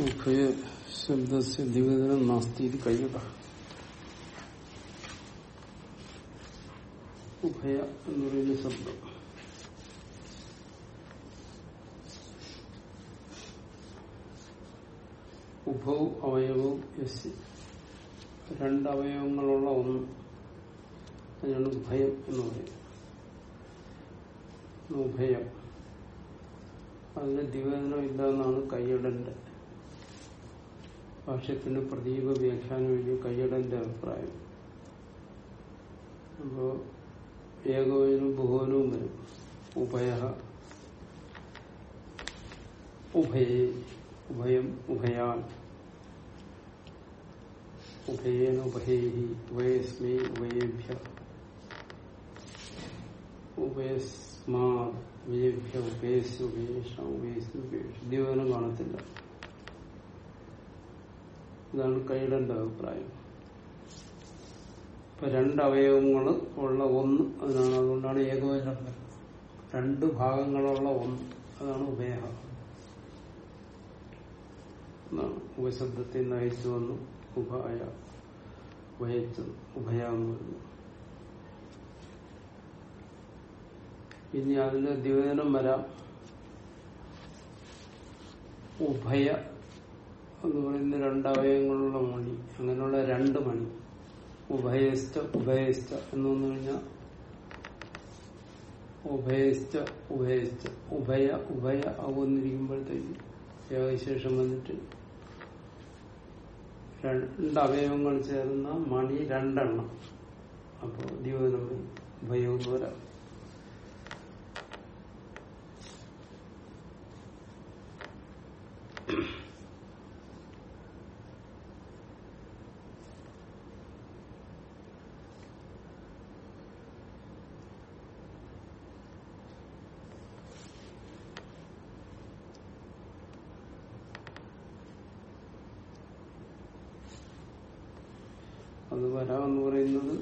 ഉഭയ ശബ്ദസ്യ ദ്വിവേദനം നാസ്തി ഇത് കഴിയത ഉഭയ എന്ന് പറയുന്ന ശബ്ദം. ഉഭവും അവയവവും യസ് രണ്ട് അവയവങ്ങളുള്ള ഒന്ന് അതിനാണ് ഉഭയം എന്ന് പറയുന്നത്. ഉഭയം. അതിന് ദിവേദനം ഇല്ല എന്നാണ് കയ്യടന്റെ ഭാഷ്യത്തിന് പ്രതീക വ്യാഖ്യാനം എഴുതിയ കയ്യടന്റെ അഭിപ്രായം. അപ്പോ ഏകവനും ബഹുവനവും വരും. ഉഭയ ഉഭയേ ഉഭയം ഉഭയാൻ. ഉഭയേന ഉഭയേഹി ഉഭയസ്മേ ഉഭയേഭ്യ. ഉഭയസ്മാ ഉഭയേഭ്യ ഉഭയസ് ഉപേഷ ഉഭയസ് ഉപേഷ ദിവനം കാണത്തില്ല. ഇതാണ് കൈയുടെ അഭിപ്രായം. ഇപ്പൊ രണ്ട് അവയവങ്ങൾ ഉള്ള ഒന്ന് അതിനാണ്. അതുകൊണ്ടാണ് ഏകോചനം രണ്ട് ഭാഗങ്ങളുള്ള ഒന്ന് അതാണ് ഉഭയ എന്നാണ് ഉപശബ്ദത്തിൽ നയിച്ചു വന്നു. ഉഭയ ഉഭയച്ചു ഉഭയ എന്ന് പറഞ്ഞു ഇനി അതിന് ദ്വിവേദനം വരാം. ഉഭയ എന്ന് പറയുന്ന രണ്ടവയവങ്ങളുള്ള മണി അങ്ങനെയുള്ള രണ്ട് മണി. ഉഭയസ്ഥ ഉഭയസ്ഥ എന്ന് വന്നു കഴിഞ്ഞാൽ ഉഭയസ്ഥ ഉഭയസ്ഥ ഉഭയ ഉഭയ ആവുന്നിരിക്കുമ്പോഴത്തേക്ക് ഏകശേഷം വന്നിട്ട് രണ്ട് അവയവങ്ങൾ ചേർന്ന മണി രണ്ടെണ്ണം. അപ്പോ ദ്യോനം ഉഭയവും വരാം അത് വരാമെന്ന് പറയുന്നത്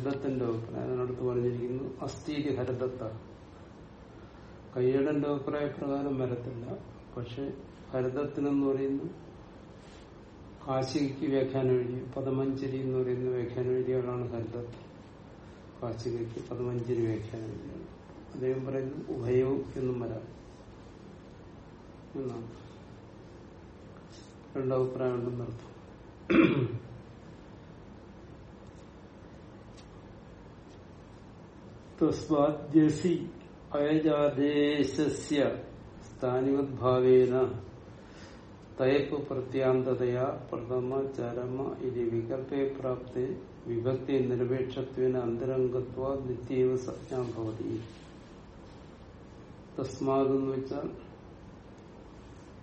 ഹരിതത്തിന്റെ അഭിപ്രായം അതിനടുത്ത് പറഞ്ഞിരിക്കുന്നു അസ്ഥീതി ഹരിതത്ത. കയ്യടന്റെ അഭിപ്രായ പ്രകാരം വരത്തില്ല. പക്ഷെ ഹരിതത്തിനെന്ന് പറയുന്നു കാശികയ്ക്ക് വ്യാഖ്യാനം എഴുതി പദമഞ്ചരി എന്ന് പറയുന്ന വ്യാഖ്യാനം എഴുതിയാളാണ് ഹരിതത്ത്. കാശികയ്ക്ക് പദമഞ്ചരി വ്യാഖ്യാനം എഴുതിയാണ് അദ്ദേഹം പറയുന്നു ഉഭയവും എന്നും വരാം. എന്നാണ്. രണ്ടഭിപ്രായം ഉണ്ടെന്നർത്ഥം. തസ്മാദ്യസി അയജാദേശസ്യ സ്ഥാനിവദ്ഭാവേന തയപ്പ് പ്രത്യാന്തതയാ പ്രഥമ ചരമ ഇത് വികല്പേ പ്രാപ്തി വിഭക്തി നിരപേക്ഷത്വേന അന്തരംഗത്വ നിത്യവ സജ്ഞാഭവതി തസ്മാത് എന്ന് വെച്ചാൽ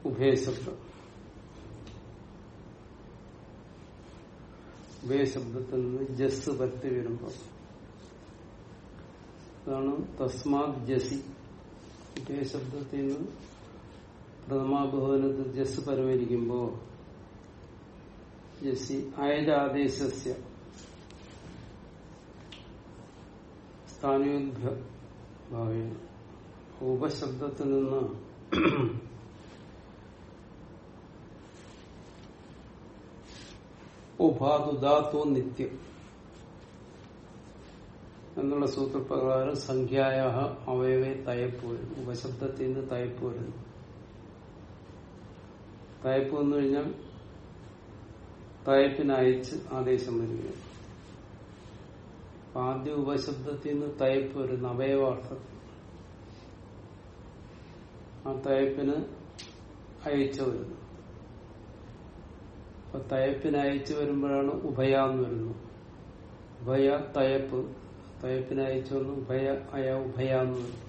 ഉഭയശബ്ദം ഉഭയശബ്ദത്തിൽ നിന്ന് ജസ് പറ്റി വരുമ്പോൾ അതാണ് തസ്മാത് ജസി. ഇതേ ശബ്ദത്തിൽ നിന്ന് പ്രഥമാബഹുവനത്തിൽ ജസ് പരമരിക്കുമ്പോ ജസി അയജാദേശസ്യ സ്ഥാനോദ്ഭ്യ ഭാവേന. ഉപശബ്ദത്തിൽ നിന്ന് ഉപാതുദാത്തോ നിത്യം. എന്നുള്ള സൂത്രപ്രകാരം സംഖ്യായ അവയവേ തയപ്പോരുന്നു ഉപശബ്ദത്തിൽ നിന്ന് തയപ്പോരുന്നു തയപ്പ് വന്നു കഴിഞ്ഞാൽ തയപ്പിനയച്ച് ആദേശം വരികയാണ്. ആദ്യ ഉപശബ്ദത്തിൽ നിന്ന് തയപ്പ് വരുന്ന അവയവാർത്ഥത്തിൽ ആ തയപ്പിന് അയച്ചു വരുന്നു. അപ്പൊ തയപ്പിന് അയച്ചു വരുമ്പോഴാണ് ഉഭയാന്ന് വരുന്നു. ഉഭയ തയപ്പ് തയപ്പിന് അയച്ചു വന്നു ഉഭയ അയ ഉഭയാന്ന് വരും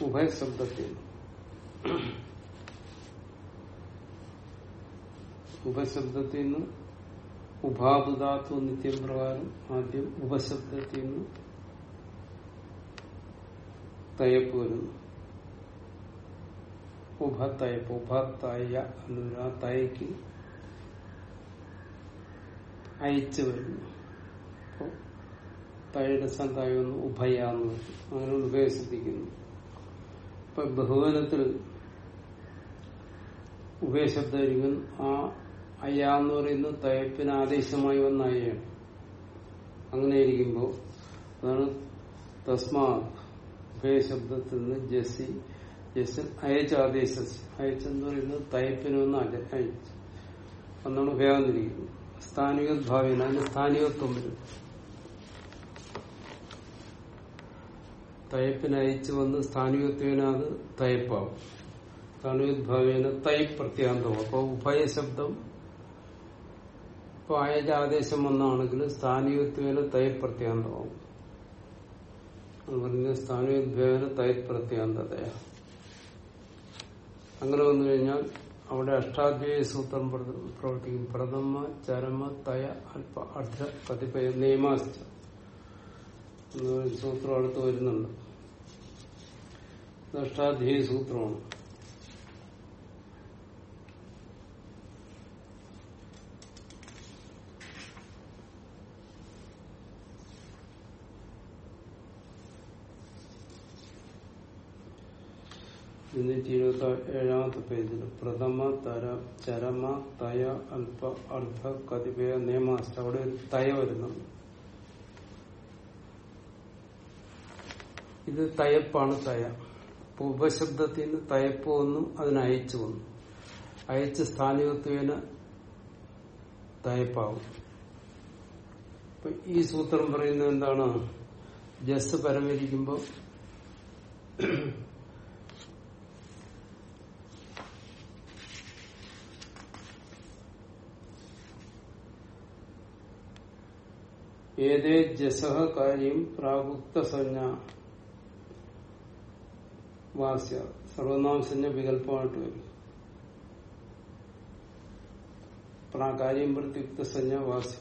ഉഭയശബ്ദത്തിൽ ഉപശബ്ദത്തിൽ നിന്ന് ഉപാതുധാത്വ നിത്യം പ്രകാരം ആദ്യം ഉപശബ്ദത്തിൽ നിന്ന് തയപ്പ് വരുന്നു ഉഭത്തയപ്പ് ഉഭത്തയ എന്നൊരു ആ തയക്ക് അയച്ചു വരുന്നു. അപ്പോ തയുടെ ഉഭയാന്ന് വന്നു അങ്ങനെ ശ്രദ്ധിക്കുന്നു ഇപ്പൊ ബഹുവനത്തിൽ ഉഭയശബ്ദം ആ അയ്യ എന്ന് പറയുന്നത് തയപ്പിന് ആദേശമായി വന്ന അയ്യാണ് അങ്ങനെ ഇരിക്കുമ്പോൾ അതാണ് തസ്മാ ഉഭയശബ്ദത്തിൽ നിന്ന് ജസി ജസ് അയച്ച ആദേശ. അയച്ചെന്ന് പറയുന്നത് തയപ്പിനൊന്ന് അയച്ചു. അന്നാണ് ഉപയോഗന്നിരിക്കുന്നത് സ്ഥാനികോദ്ഭാവിന അതിന് സ്ഥാനികത്വം വരും. തയ്പ്പിന് അയച്ചു വന്ന് സ്ഥാനികത്വേന അത് തയ്പ്പാവും സ്ഥാനികോദ്ഭാവേന തൈ പ്രത്യാന്തവും. അപ്പൊ ഉഭയശബ്ദം ഇപ്പൊ അയച്ച ആദേശം വന്നാണെങ്കിൽ സ്ഥാനികത്വേന തൈ പ്രത്യാന്തമാവും. പറഞ്ഞ സ്ഥാനികോദ്ഭാവേന തയ് പ്രത്യാന്തതയാ. അങ്ങനെ വന്നു കഴിഞ്ഞാൽ അവിടെ അഷ്ടാധ്യായ സൂത്രം പ്രവർത്തിക്കും. പ്രഥമ ചരമ തയ അല്പ അർദ്ധ കതിപ്പയ നിയമാസ്ഥ സൂത്രം അടുത്ത് വരുന്നുണ്ട്. അഷ്ടാധ്യായ സൂത്രമാണ്. ഇരുന്നൂറ്റി ഇരുപത്തി ഏഴാമത്തെ പേജിൽ പ്രഥമ തര ചരമ തയ അല്പ അർദ്ധ കതിപയ നിയമാസ്റ്റ അവിടെ ഒരു തയ വരുന്നുണ്ട് ഇത് തയപ്പാണ് തയ. അപ്പൊ ഉപശബ്ദത്തിൽ നിന്ന് തയപ്പ് വന്നു അതിനയച്ചു വന്നു. അയച്ച് സ്ഥാനികത്വേന തയപ്പാവും. അപ്പൊ ഈ സൂത്രം പറയുന്നത് എന്താണ്? ജസ് പരമരിക്കുമ്പോൾ ഏതേ ജസഹ കാര്യം പ്രാഗുക്ത സഞ്ജ വാസ്യ. സർവനാമസഞ്ജ വികല്പമായിട്ട് വരും. പ്രാകാര്യം പ്രത്യുക്ത സഞ്ജ വാസ്യ.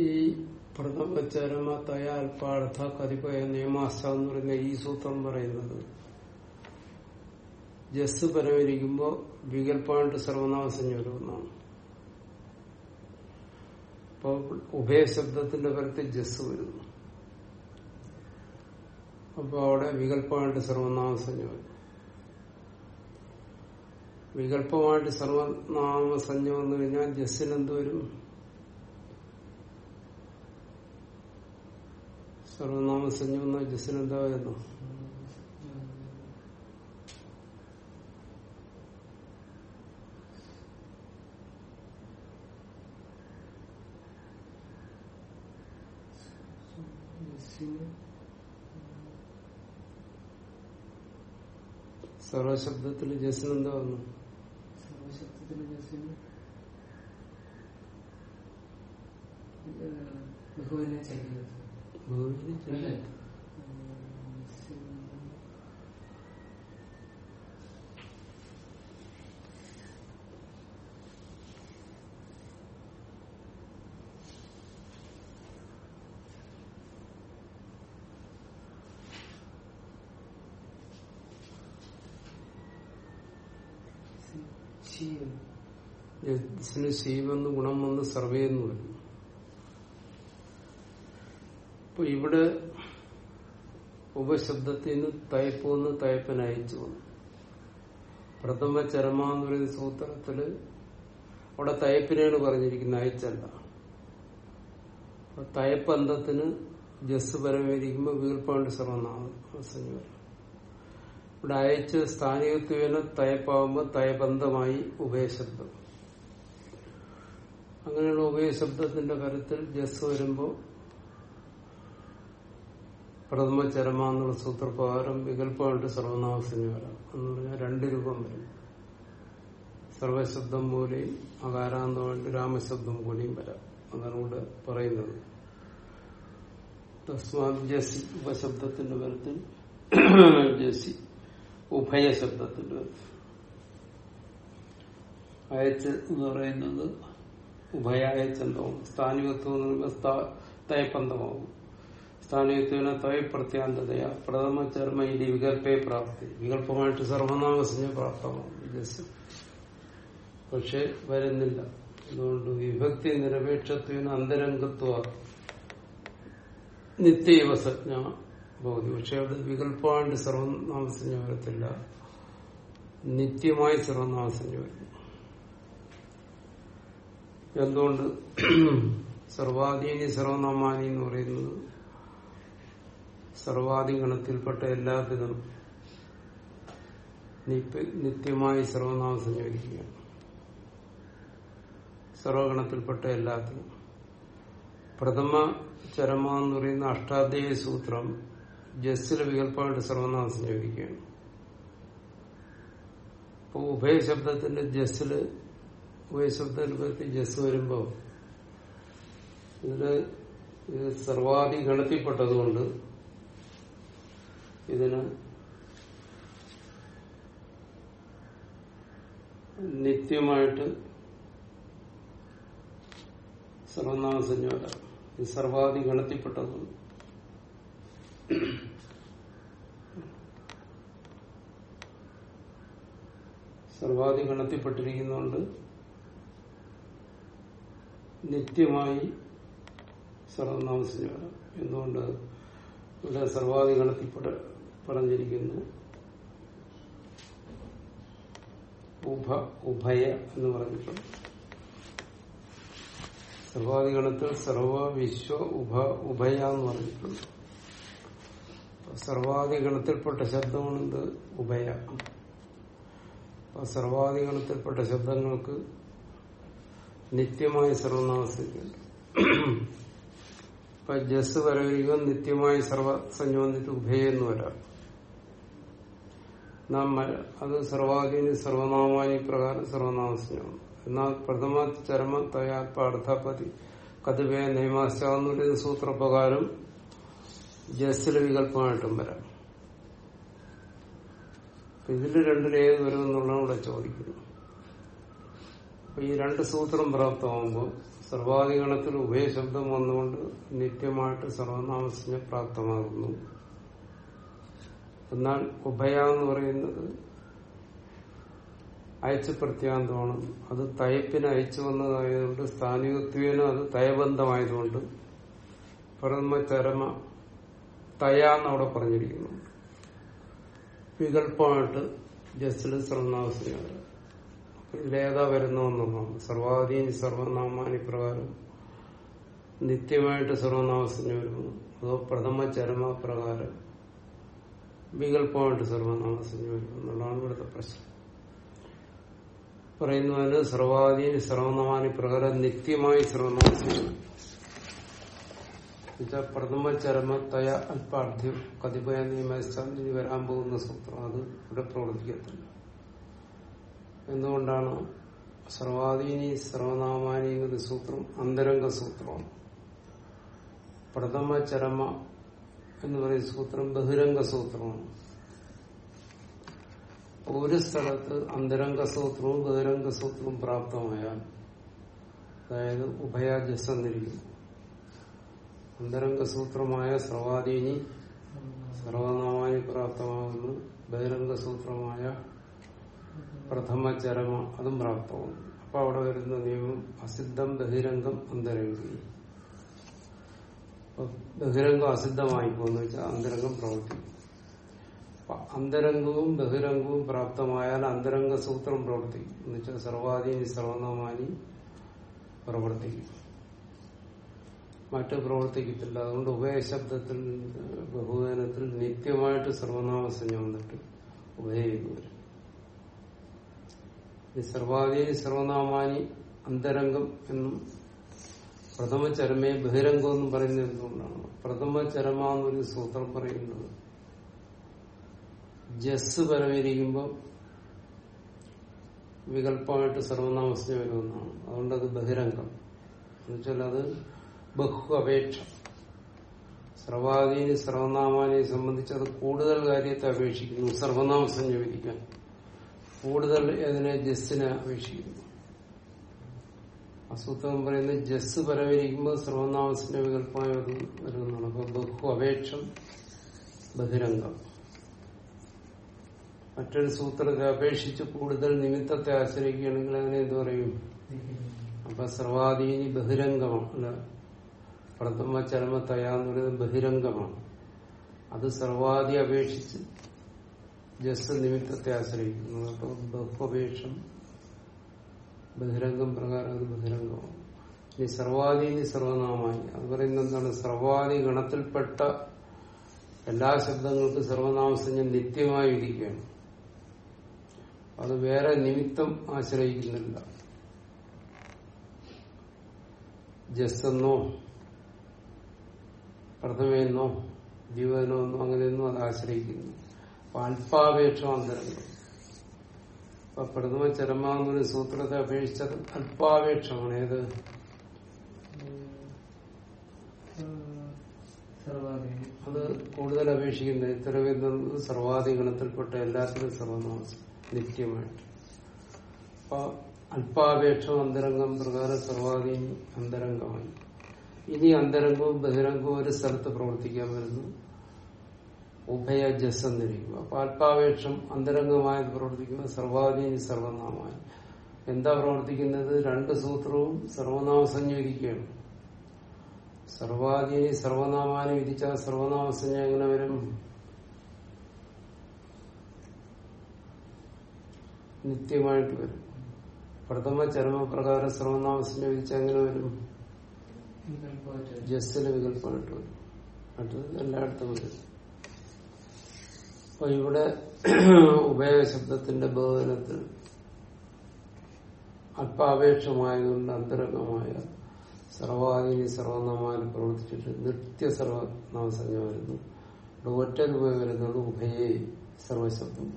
ഈ പ്രഥമചരമ തയാൽപാർത്ഥ കതിപയ നിയമാസ പറയുന്ന ഈ സൂത്രം പറയുന്നത് ജസ് പരമിരിക്കുമ്പോ വികല്പമായിട്ട് സർവനാമസഞ്ജ വരുമെന്നാണ്. അപ്പോൾ ഉഭയശബ്ദത്തിന്റെ പരത്തിൽ ജസ് വരുന്നു. അപ്പൊ അവിടെ വികല്പമായിട്ട് സർവനാമസഞ്ജ വികല്പമായിട്ട് സർവനാമസഞ്ജ വന്നു കഴിഞ്ഞാൽ ജസ്സിന് എന്ത് വരും? സർവനാമസഞ്ജ വന്നാൽ ജസ്സിന് എന്താ വരുന്നു? സർവശബ്ദത്തിൽ ജസ്സിന് എന്താ വന്നു സർവശബ്ദത്തിൽ ജസ്സിന് ബഹുവിനെ ചെയ്യുന്നത് ബഹുവിനെ ശീലം ജസ്സിന് ശീവെന്ന് ഗുണം വന്ന് സർവേന്ന് വരുന്നു അപ്പൊ ഇവിടെ ഉപശബ്ദത്തിൽ നിന്ന് തയപ്പ് തയ്പൻ അയച്ചു വന്നു. പ്രഥമ ചരമ എന്ന് പറയുന്ന സൂത്രത്തിൽ അവിടെ തയപ്പിനെയാണ് പറഞ്ഞിരിക്കുന്നത് അയച്ചല്ല. അപ്പൊ തയപ്പന്തത്തിന് ജസ് പരമേരിക്കുമ്പോൾ വീർപ്പാണ്ട് ശ്രമം ഇവിടെ അയച്ച് സ്ഥാനികത്വേന തയപ്പാവുമ്പോൾ തയബന്ധമായി ഉഭയശബ്ദം അങ്ങനെയുള്ള ഉഭയശബ്ദത്തിന്റെ കരുത്തിൽ ജസ് വരുമ്പോൾ പ്രഥമ ചരമ എന്നുള്ള സൂത്രപ്രകാരം വികല്പമായിട്ട് സർവനാമസിന് വരാം. എന്ന് പറഞ്ഞാൽ രണ്ട് രൂപം വരും. സർവശബ്ദം പോലെയും അകാരാന്തമായിട്ട് രാമശബ്ദം പോലെയും വരാം. അതാണ് ഇവിടെ പറയുന്നത്. ജസി ഉപശബ്ദത്തിന്റെ കരുത്തിൽ ജസി ഉഭയശബ്ദത്തിന്റെ അയച്ച് എന്ന് പറയുന്നത് ഉഭയായച്ചന്തവും സ്ഥാനികത്വം എന്ന് പറയുമ്പോൾ തയപ്പന്തമാവും. സ്ഥാനികത്വന തയ പ്രത്യാന്തതയ പ്രഥമ ചർമ്മ ഇനി വികല്പേ പ്രാപ്തി. വികല്പമായിട്ട് സർവനാമസിന് പ്രാപ്തമാവും. പക്ഷെ വരുന്നില്ല. അതുകൊണ്ട് വിഭക്തി നിരപേക്ഷത്വന അന്തരംഗത്വ നിത്യവ സജ്ഞ ഭൗതി പക്ഷെ അവിടെ വികല്പമായിട്ട് സർവനാമസഞ്ജ വരത്തില്ല. നിത്യമായി സർവനാമസഞ്ജ വരുന്നു എന്തുകൊണ്ട് സർവാധീനി സർവനാമാനി എന്ന് പറയുന്നത് സർവാധിഗണത്തിൽപ്പെട്ട എല്ലാത്തിനും നിത്യ- നിത്യമായി സർവനാമം സഞ്ചരിക്കുക സർവഗണത്തിൽപ്പെട്ട എല്ലാത്തിനും. പ്രഥമ ചരമ എന്ന് പറയുന്ന അഷ്ടാധ്യായ സൂത്രം ജസ്സിലെ വികല്പമായിട്ട് സർവനാമം സംയോജിക്കുകയാണ് ഉഭയ ഉഭയശബ്ദത്തിന്റെ ജസ്സിൽ ഉഭയശബ്ദത്തിൽ പറ്റി ജസ് വരുമ്പോ ഇതിൽ ഇത് സർവാധി ഗണത്തിൽപ്പെട്ടതുകൊണ്ട് ഇതിന് നിത്യമായിട്ട് സർവനാമസഞ്ജ ഇത് സർവാധി ഗണത്തിൽപ്പെട്ടതുകൊണ്ട് സർവാധി ഗണത്തിൽപ്പെട്ടിരിക്കുന്നതുകൊണ്ട് നിത്യമായി സർവനാമ സംയോജനം എന്തുകൊണ്ട് ഇവിടെ സർവാധികണത്തിൽ പറഞ്ഞിരിക്കുന്നു? ഉഭ ഉഭയ എന്ന് പറഞ്ഞിട്ടുണ്ട് സർവാധിഗണത്തിൽ സർവ വിശ്വ ഉഭ ഉഭയ എന്ന് പറഞ്ഞിട്ടുണ്ട് സർവാധിഗണത്തിൽപ്പെട്ട ശബ്ദമാണെന്ത് ഉഭയ. സർവാധികണത്തിൽപ്പെട്ട ശബ്ദങ്ങൾക്ക് നിത്യമായ സർവനാമസ്ഥിതിയുണ്ട് ഇപ്പൊ ജസ് വരവരിക നിത്യമായി സർവ സംയോജിച്ച് ഉഭയെന്ന് വരാം നാം അത് സർവാധീന സർവനാമായി പ്രകാരം സർവനാമസ്ഥാണ് എന്നാൽ പ്രഥമ ചരമ തയാത്പാർത്ഥപതി കതുവേ നിയമാശ എന്ന് പറയുന്ന സൂത്രപ്രകാരം ജസ്സിലെ വികല്പമായിട്ടും വരാം. ഇതിന്റെ ഇതിൽ വരും ഏത് വരുമെന്നുള്ളതാണ് ഇവിടെ ചോദിക്കുന്നത്. അപ്പൊ ഈ രണ്ട് സൂത്രം പ്രാപ്തമാകുമ്പോൾ സർവാധികണത്തിൽ ഉഭയശബ്ദം വന്നുകൊണ്ട് നിത്യമായിട്ട് സർവനാമസിനെ പ്രാപ്തമാകുന്നു. എന്നാൽ ഉഭയ എന്ന് പറയുന്നത് അയച്ചു പ്രത്യാന്തമാണ് അത് തയപ്പിന് അയച്ചു വന്നതായതുകൊണ്ട് സ്ഥാനികത്വേന അത് തയബന്ധമായതുകൊണ്ട് പ്രഥമ ചരമ തയ എന്നവിടെ പറഞ്ഞിരിക്കുന്നു. വികല്പമായിട്ട് ജസ്റ്റിൽ സർവനാമസിനാണ് വരുന്നു എന്നുള്ളതാണ് സർവാധീനി സർവനാമാനി പ്രകാരം നിത്യമായിട്ട് സർവനാമസിന് വരുന്നു. അതോ പ്രഥമ ചരമ പ്രകാരം വികല്പമായിട്ട് സർവനാമസിന് വരുന്നു എന്നുള്ളതാണ് ഇവിടുത്തെ പ്രശ്നം. പറയുന്നതിന് സർവാധീനി സർവനാമാനി പ്രകാരം നിത്യമായി എന്നുവെച്ചാൽ പ്രഥമ ചരമ തയ അല്പാർത്ഥ്യം കതിപയ നിയമ വരാൻ പോകുന്ന സൂത്രം അത് ഇവിടെ പ്രവർത്തിക്കത്തില്ല. എന്തുകൊണ്ടാണ്? സർവാധീനി സർവനാമാനി എന്നൊരു സൂത്രം അന്തരംഗ സൂത്രമാണ്. പ്രഥമ ചരമ എന്ന് പറയുന്ന സൂത്രം ബഹിരംഗ സൂത്രമാണ്. ഒരു സ്ഥലത്ത് അന്തരംഗ സൂത്രവും ബഹിരംഗ സൂത്രവും പ്രാപ്തമായാൽ അതായത് ഉഭയാജസ് എന്നിരിക്കും അന്തരംഗ സൂത്രമായ സർവാധീനി സർവനാമാനി പ്രാപ്തമാകുന്നു ബഹിരംഗ സൂത്രമായ പ്രഥമ ചരമ അതും പ്രാപ്തമാണ് അപ്പൊ അവിടെ വരുന്ന നിയമം അസിദ്ധം ബഹിരംഗം അന്തരംഗി. ബഹിരംഗം അസിദ്ധമായി പോകുന്ന വെച്ചാൽ അന്തരംഗം പ്രവർത്തിക്കും അന്തരംഗവും ബഹിരംഗവും പ്രാപ്തമായാൽ അന്തരംഗ സൂത്രം പ്രവർത്തിക്കും എന്ന് വെച്ചാൽ സർവാധീനി സർവനാമാനി പ്രവർത്തിക്കും. മറ്റ് പ്രവർത്തിക്കത്തില്ല. അതുകൊണ്ട് ഉഭയശബ്ദത്തിൽ ബഹുവചനത്തിൽ നിത്യമായിട്ട് സർവനാമസഞ്ജ വന്നിട്ട് ഉഭയം വരും സർവനാമാനി അന്തരംഗം എന്നും പ്രഥമ ചരമേ ബഹിരംഗം എന്നും പറയുന്നത് എന്തുകൊണ്ടാണ് പ്രഥമ സൂത്രം പറയുന്നത്. ജസ് പരമിരിക്കുമ്പോൾ വികല്പമായിട്ട് സർവനാമസിന് വരുമെന്നാണ് അതുകൊണ്ട് അത് ബഹിരംഗം. എന്നുവെച്ചാൽ അത് ബഹു അപേക്ഷ. സർവാധീനി സർവനാമാനെ സംബന്ധിച്ച് അത് കൂടുതൽ കാര്യത്തെ അപേക്ഷിക്കുന്നു. സർവനാമസം സംയോജിക്കാൻ കൂടുതൽ അതിനെ ജസ്സിനെ അപേക്ഷിക്കുന്നു. അസൂത്രം പറയുന്നത് ജസ് പരവരിക്കുമ്പോൾ സർവനാമസിന്റെ വികല്പമായ വരും- വരുന്നതാണ് അപ്പൊ ബഹു അപേക്ഷം ബഹിരംഗം. മറ്റൊരു സൂത്രത്തെ അപേക്ഷിച്ച് കൂടുതൽ നിമിത്തത്തെ ആശ്രയിക്കുകയാണെങ്കിൽ അതിനെ എന്ത് പറയും? അപ്പൊ സർവാധീനി ബഹിരംഗമാണ്. അല്ല പ്രഥമ ചരമ തയാന്ന് ബഹിരംഗമാണ്. അത് സർവാധി അപേക്ഷിച്ച് ജസ് നിമിത്തത്തെ ആശ്രയിക്കുന്നു. അപ്പൊ ബഹുപേക്ഷം ബഹിരംഗം പ്രകാരം അത് ബഹിരംഗമാണ്. ഇനി സർവാദി ഇനി സർവനാമായി. അത് പറയുന്നത് എന്താണ്? സർവാദി ഗണത്തിൽപ്പെട്ട എല്ലാ ശബ്ദങ്ങൾക്കും സർവനാമസഞ്ജം നിത്യമായി ഇരിക്കുകയാണ്. അത് വേറെ നിമിത്തം ആശ്രയിക്കുന്നില്ല. ജസ്സെന്നോ പ്രഥമയെന്നോ ജീവനോ എന്നോ അങ്ങനെയൊന്നും അത് ആശ്രയിക്കുന്നു അപ്പൊ അല്പാപേക്ഷം അന്തരംഗം അപ്പൊ പ്രഥമ ചരമാന്നൊരു സൂത്രത്തെ അപേക്ഷിച്ചത് അല്പാപേക്ഷമാണ്. ഏത്? അത് കൂടുതൽ അപേക്ഷിക്കുന്നത് ഇത്തരവിധ സർവാധികണത്തിൽപ്പെട്ട എല്ലാത്തിനും സർവനാമസം നിത്യമായിട്ട്. അപ്പൊ അല്പാപേക്ഷ അന്തരംഗം പ്രകാരം സർവാധീനം അന്തരംഗമായി ഇനി അന്തരംഗവും ബഹിരംഗവും ഒരു സ്ഥലത്ത് പ്രവർത്തിക്കാൻ വരുന്നു. ഉഭയ ജസ് എന്നിരിക്കും അപ്പൊ അല്പാപേക്ഷം അന്തരംഗമായത് പ്രവർത്തിക്കുന്നത് സർവാധീനി സർവനാമായി എന്താ പ്രവർത്തിക്കുന്നത്? രണ്ട് സൂത്രവും സർവനാമസഞ്ജീകരിക്കുകയാണ് സർവാധീനി സർവനാമാനി വിധിച്ച സർവനാമസഞ്ജ എങ്ങനെ വരും? നിത്യമായിട്ട് വരും. പ്രഥമ ചരമപ്രകാരം സർവനാമസഞ്ജ വിധിച്ച എങ്ങനെ വരും? ജസ്റ്റിന് ജസ്സിന് വികല്പമായിട്ട് വരും. അത് എല്ലായിടത്തും വരും. അപ്പൊ ഇവിടെ ഉഭയശബ്ദത്തിന്റെ ബോധനത്തിൽ അല്പാപേക്ഷമായതുകൊണ്ട് അന്തരംഗമായ സർവാധീനി സർവനാമാൻ പ്രവർത്തിച്ചിട്ട് നിത്യ സർവനാമസഞ്ജ വരുന്നു ഇവിടെ ഒറ്റ രൂപ വരുന്നത് ഉഭയെ സർവശബ്ദം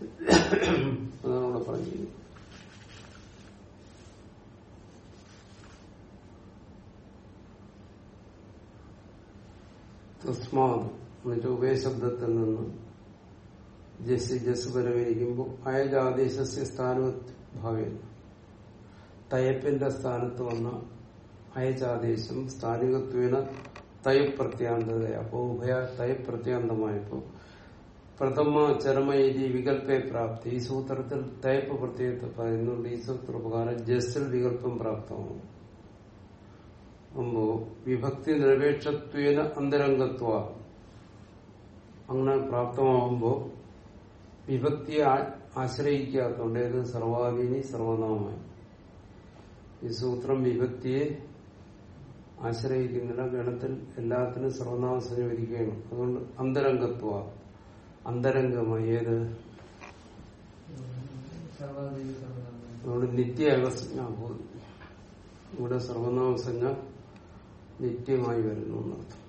അതാണ് ഇവിടെ പറഞ്ഞിരിക്കുന്നത്. തസ്മാത് എന്നുവെച്ചാൽ ഉഭയശബ്ദത്തിൽ നിന്ന് ജസ് ജസ് പരമരിക്കുമ്പോൾ അയജാദേശസ്യ സ്ഥാനത്ത് ഭാവേന തയപ്പിന്റെ സ്ഥാനത്ത് വന്ന അയജാദേശം സ്ഥാനികത്വേന തയപ്രത്യാന്തത അപ്പോൾ ഉഭയ തയപ്രത്യാന്തമായപ്പോ പ്രഥമ ചരമയതി വികല്പേ പ്രാപ്തി. ഈ സൂത്രത്തിൽ തയപ്പ് പ്രത്യേകത്തെ പറയുന്നുണ്ട്. ഈ സൂത്രപ്രകാരം ജസ്സിൽ വികല്പം പ്രാപ്തമാണ്. അപ്പോ വിഭക്തി നിരപേക്ഷത്വേന അന്തരംഗത്വ അങ്ങനെ പ്രാപ്തമാകുമ്പോൾ വിഭക്തിയെ ആശ്രയിക്കാത്തതുകൊണ്ട് ഏത്? സർവാധീനി സർവനാമമായി ഈ സൂത്രം വിഭക്തിയെ ആശ്രയിക്കുന്നില്ല. ഗണത്തിൽ എല്ലാത്തിനും സർവനാമം സംയോജിക്കുകയാണ് അതുകൊണ്ട് അന്തരംഗത്വ. അന്തരംഗമായി ഏത്? അതുകൊണ്ട് നിത്യ ഏകസ്ജ്ഞാഭൂതി ഇവിടെ സർവനാമസഞ്ജ നിത്യമായി വരുന്നു എന്നർത്ഥം.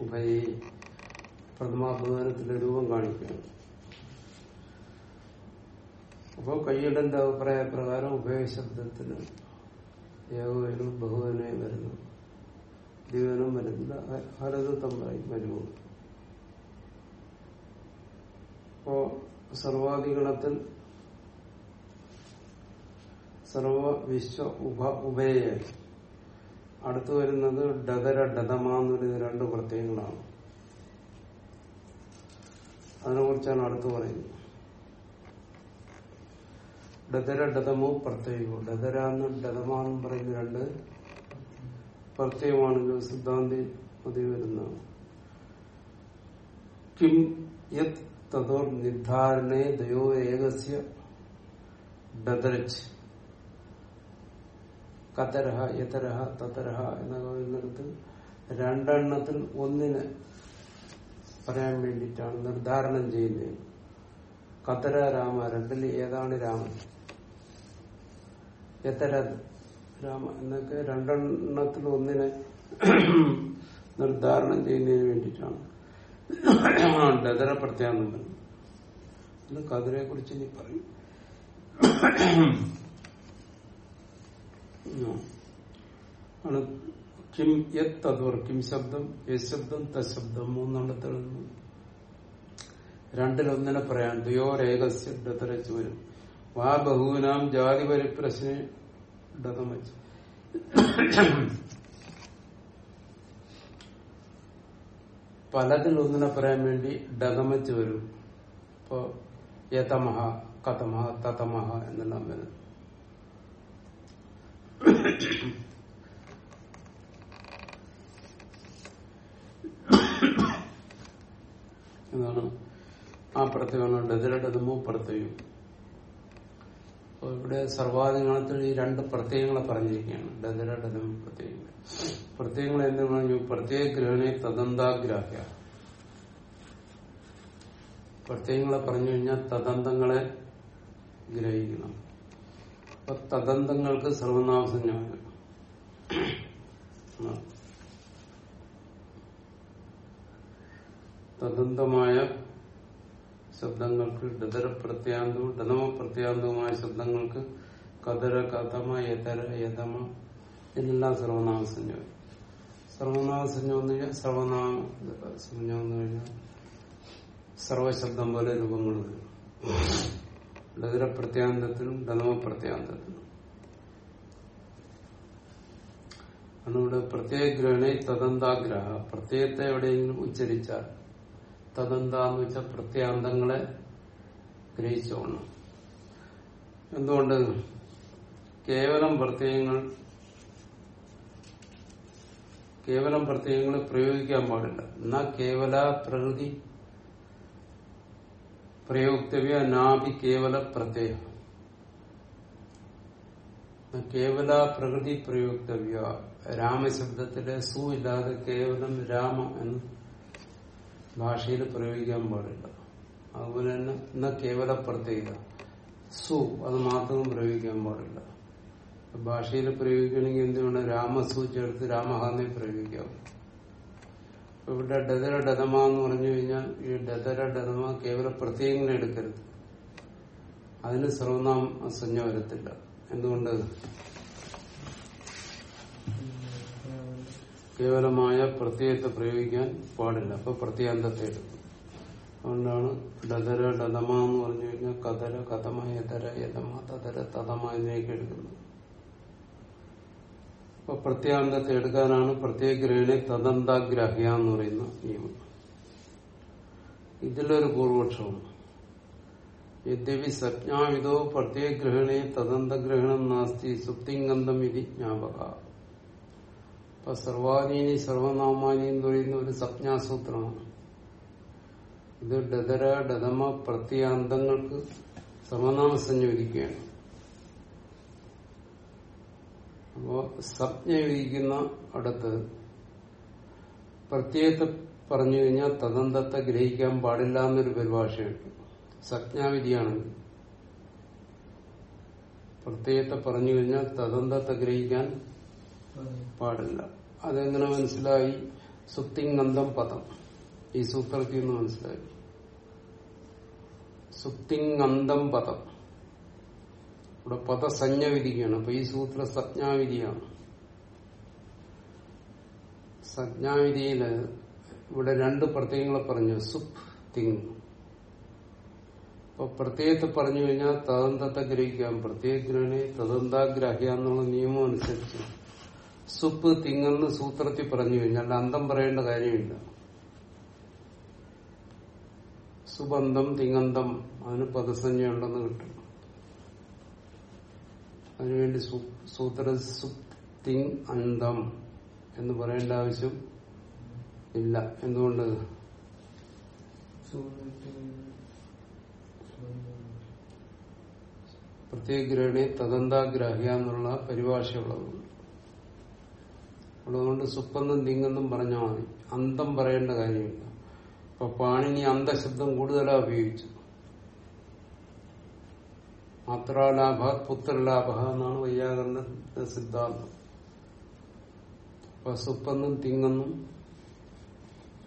ഉഭയ പ്രഥമാഭൂതനത്തിന്റെ രൂപം കാണിക്കുകയാണ് അപ്പോൾ കയ്യടന്റെ അഭിപ്രായ പ്രകാരം ഉഭയശബ്ദത്തിന് ഏകവനും ബഹുവനേ വരുന്നു. ദിവനും വരുന്നില്ല ഹരതത്വം വരുമോ? അപ്പോ സർവാധിഗണത്തിൽ സർവ വിശ്വ ഉഭ ഉഭയായി അടുത്തു വരുന്നത് ഡതര ഡതമാന്നൊരു രണ്ട് പ്രത്യയങ്ങളാണ്. അതിനെ കുറിച്ചാണ് അടുത്ത് പറയുന്നത്. ഡതര ഡതമോ പ്രത്യയമോ ഡതര എന്ന് പറയുന്ന രണ്ട് പ്രത്യയമാണല്ലോ സിദ്ധാന്തി മതി വരുന്നതാണ്. കിം യത് തതോ നിർദ്ധാരണേ ദയോ ഏകസ്യ ഡതരച്ച് കതരഹ യതരഹ തതരഹ എന്നൊക്കെ പറയുന്നിടത്ത് രണ്ടെണ്ണത്തിൽ ഒന്നിന് പറയാൻ വേണ്ടിയിട്ടാണ് നിർദ്ധാരണം ചെയ്യുന്നത്. കതര രണ്ടിൽ ഏതാണ് രാമൻ എത്ര രാമ എന്നൊക്കെ രണ്ടെണ്ണത്തിൽ ഒന്നിനെ നിർദ്ധാരണം ചെയ്യുന്നതിന് വേണ്ടിയിട്ടാണ്. ഡതര പ്രത്യാന്തം കതിരയെ കതിരെ കുറിച്ച് ഇനി പറയും. ആണ്. കിം യത് തദ്വർ കിം ശബ്ദം യത് ശബ്ദം തശബ്ദം മൂന്നെണ്ണത്തിൽ നിന്ന് രണ്ടിലൊന്നിനെ പറയാൻ ദ്വയോ ഡതരച്ച് വരും വാ ബഹുവിനാം ജാതി പരിപ്രശ്നം ഡതം പലതിലൊന്നിനെ പറയാൻ വേണ്ടി ഡതമച്ച് വരും. ഇപ്പോ യതമഹ കതമഹ തതമഹ എന്നെല്ലാം വരും. ഇതാണ് ആ പ്രത്യയമാണ് ഡതിരടതുമോ പ്രത്യയം അപ്പോൾ ഇവിടെ സർവാധികണത്തിൽ ഈ രണ്ട് പ്രത്യയങ്ങളെ പറഞ്ഞിരിക്കുകയാണ്. ഡതിരടതും പ്രത്യയങ്ങൾ പ്രത്യയങ്ങൾ എന്ന് പറഞ്ഞു പ്രത്യേക ഗ്രഹണെ തദന്താഗ്രാഹ്യ. പ്രത്യയങ്ങളെ പറഞ്ഞു കഴിഞ്ഞാൽ തദന്തങ്ങളെ ഗ്രഹിക്കണം. അപ്പൊ തദന്തങ്ങൾക്ക് സർവനാമസഞ്ജമാണ് തദന്തമായ ശബ്ദങ്ങൾക്ക് ഡതര പ്രത്യാന്തവും ഡനമ പ്രത്യാന്തവുമായ ശബ്ദങ്ങൾക്ക് കതര കഥമ യതര യഥമ എന്നെല്ലാം സർവനാമസഞ്ജ സർവനാമസഞ്ജ എന്ന് കഴിഞ്ഞാൽ സർവനാമ സംജ്ഞം എന്ന് കഴിഞ്ഞാൽ സർവശബ്ദം പോലെ രൂപങ്ങൾ വരും. ഡതര പ്രത്യാന്തത്തിനും ഡനമ പ്രത്യാന്തത്തിനും അതിവിടെ പ്രത്യേക ഗ്രഹണി തദന്താഗ്രഹ. പ്രത്യേകത്തെ എവിടെയെങ്കിലും ഉച്ചരിച്ചാൽ തദന്ത വെച്ച പ്രത്യാന്തങ്ങളെ ഗ്രഹിച്ചോണം. എന്തുകൊണ്ട്? കേവലം പ്രത്യയങ്ങൾ കേവലം പ്രത്യയങ്ങൾ പ്രയോഗിക്കാൻ പാടില്ല. എന്നാ കേവല പ്രകൃതി പ്രയോക്തവ്യ നാഭി കേവല പ്രത്യയം. കേവല പ്രകൃതി പ്രയോക്തവ്യ രാമശബ്ദത്തിലെ സു ഇല്ലാതെ കേവലം രാമ എന്ന് ഭാഷയിൽ പ്രയോഗിക്കാൻ പാടില്ല. അതുപോലെ തന്നെ ഇന്ന കേവല പ്രത്യേകത സു അത് മാത്രം പ്രയോഗിക്കാൻ പാടില്ല. ഭാഷയിൽ പ്രയോഗിക്കണമെങ്കിൽ എന്തുകൊണ്ട് രാമസു ചേർത്ത് രാമഹാന്നെ പ്രയോഗിക്കാം. ഇവിടെ ഡതര ഡതമ എന്ന് പറഞ്ഞു കഴിഞ്ഞാൽ ഈ ഡതര ഡതമ കേവല പ്രത്യേകങ്ങളെ എടുക്കരുത്. അതിന് സർവനാമ സഞ്ജ വരത്തില്ല. എന്തുകൊണ്ട്? കേവലമായ പ്രത്യയത്തെ പ്രയോഗിക്കാൻ പാടില്ല. അപ്പൊ പ്രത്യാന്തത്തെ എടുക്കും അതുകൊണ്ടാണ് ഡതര ഡതമ എന്ന് പറഞ്ഞു കഴിഞ്ഞാൽ കതര കഥമ യതര യഥമ തതര തതമ എന്നിവയൊക്കെ എടുക്കുന്നത്. അപ്പൊ പ്രത്യാന്തത്തെ എടുക്കാനാണ് പ്രത്യേക ഗ്രഹണെ തദന്താഗ്രാഹ്യ എന്ന് പറയുന്ന നിയമം. ഇതിലൊരു പൂർവക്ഷമാണ് യദ്യപി സജ്ഞാവിധോ പ്രത്യേക ഗ്രഹണേ തദന്തഗ്രഹണം നാസ്തി സുപ്തിംഗന്ധം ഇതി ജ്ഞാപക. അപ്പൊ സർവാനീനി സർവനാമാനി എന്ന് പറയുന്ന ഒരു സപ്ഞാസൂത്രമാണ് ഇത് ഡതര ഡതമ പ്രത്യാന്തങ്ങൾക്ക് സമനാമ സംയോജിക്കുകയാണ് അപ്പോ സജ്ഞ വിധിക്കുന്ന അടുത്ത് പ്രത്യേകത്തെ പറഞ്ഞു കഴിഞ്ഞാൽ തദന്തത്തെ ഗ്രഹിക്കാൻ പാടില്ല എന്നൊരു പരിഭാഷയുണ്ട്. സജ്ഞാവിധിയാണെങ്കിൽ പ്രത്യേകത്തെ പറഞ്ഞു കഴിഞ്ഞാൽ തദന്തത്തെ ഗ്രഹിക്കാൻ പാടില്ല. അതെങ്ങനെ മനസ്സിലായി? സുപ്തിങ്ങന്തം പദം. ഈ സൂത്രത്തിൽ നിന്ന് മനസ്സിലായി. സുപ്തിങ്ങന്തം പദം. ഇവിടെ പദസഞ്ജ വിധിക്കുകയാണ് അപ്പൊ ഈ സൂത്ര സജ്ഞാവിധിയാണ്. സജ്ഞാവിധിയിൽ ഇവിടെ രണ്ട് പ്രത്യയങ്ങളെ പറഞ്ഞു. സുപ് തിങ് അപ്പൊ പ്രത്യയത്തെ പറഞ്ഞു കഴിഞ്ഞാൽ തദന്തത്തെ ഗ്രഹിക്കാം. പ്രത്യേക ഗ്രഹണെ തദന്താഗ്രാഹ്യ എന്നുള്ള നിയമം അനുസരിച്ച്. സുപ്പ് തിങ്ങെന്ന് സൂത്രത്തിൽ പറഞ്ഞു കഴിഞ്ഞാൽ അന്തം പറയേണ്ട കാര്യമില്ല. സുബന്ധം തിങ്ങന്തം അതിന് പദസഞ്ജയുണ്ടെന്ന് കിട്ടും. അതിനുവേണ്ടി സൂത്ര സുപ്തിങ് അന്തം എന്ന് പറയേണ്ട ആവശ്യം ഇല്ല. എന്തുകൊണ്ട്? പ്രത്യേക ഗ്രഹണി തദന്താഗ്രാഹ്യ എന്നുള്ള പരിഭാഷയുള്ളതുകൊണ്ട് അതുകൊണ്ട് സുപ്പന്നും തിങ്ങെന്നും പറഞ്ഞാൽ മതി. അന്തം പറയേണ്ട കാര്യമില്ല. അപ്പൊ പാണിനി അന്തശബ്ദം കൂടുതലാ ഉപയോഗിച്ചു. മാത്രാലാഭ പുത്രലാഭ എന്നാണ് വൈയാകരണ സിദ്ധാന്തം. അപ്പൊ സുപ്പെന്നും തിങ്ങെന്നും